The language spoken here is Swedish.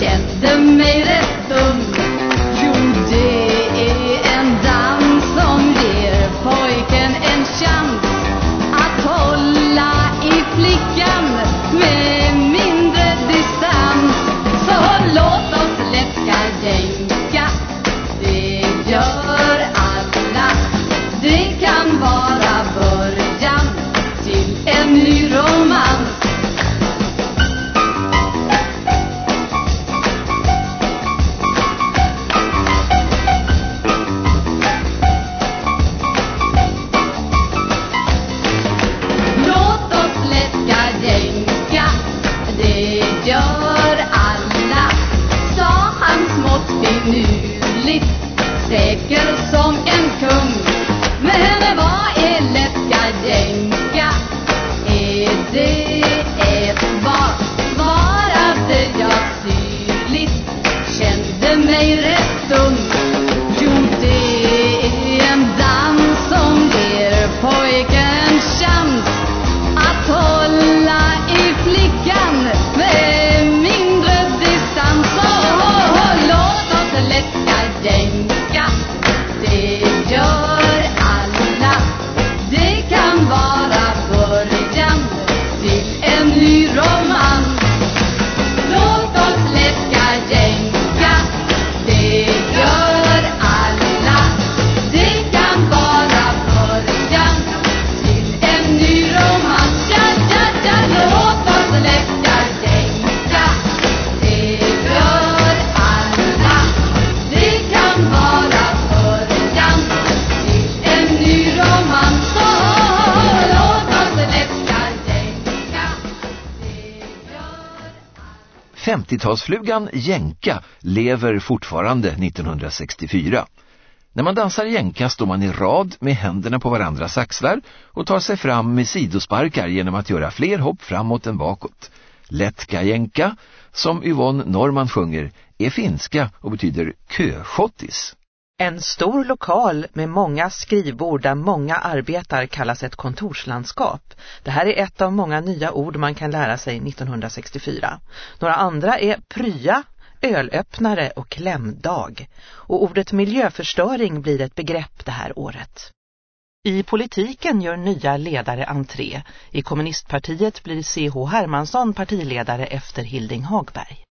kände mig rätt dum. Jo, det är en dans som ger pojken en chans Att hålla i flickan med mindre distans. Så låt oss läska jänka. Det gör alla. Det kan vara början till en ny romans Det gör alla Sa han smått finurligt Säker som en kung Men vad är läska jänka? Är det ett? Svarade jag syrligt Kände mig rätt dum 50-talsflugan jänka lever fortfarande 1964. När man dansar jänka står man i rad med händerna på varandras axlar och tar sig fram med sidosparkar genom att göra fler hopp framåt än bakåt. Lätka jänka, som Yvonne Norman sjunger, är finska och betyder köschottis. En stor lokal med många skrivbord där många arbetar kallas ett kontorslandskap. Det här är ett av många nya ord man kan lära sig 1964. Några andra är prya, ölöppnare och klämdag. Och ordet miljöförstöring blir ett begrepp det här året. I politiken gör nya ledare entré. I kommunistpartiet blir C.H. Hermansson partiledare efter Hilding Hagberg.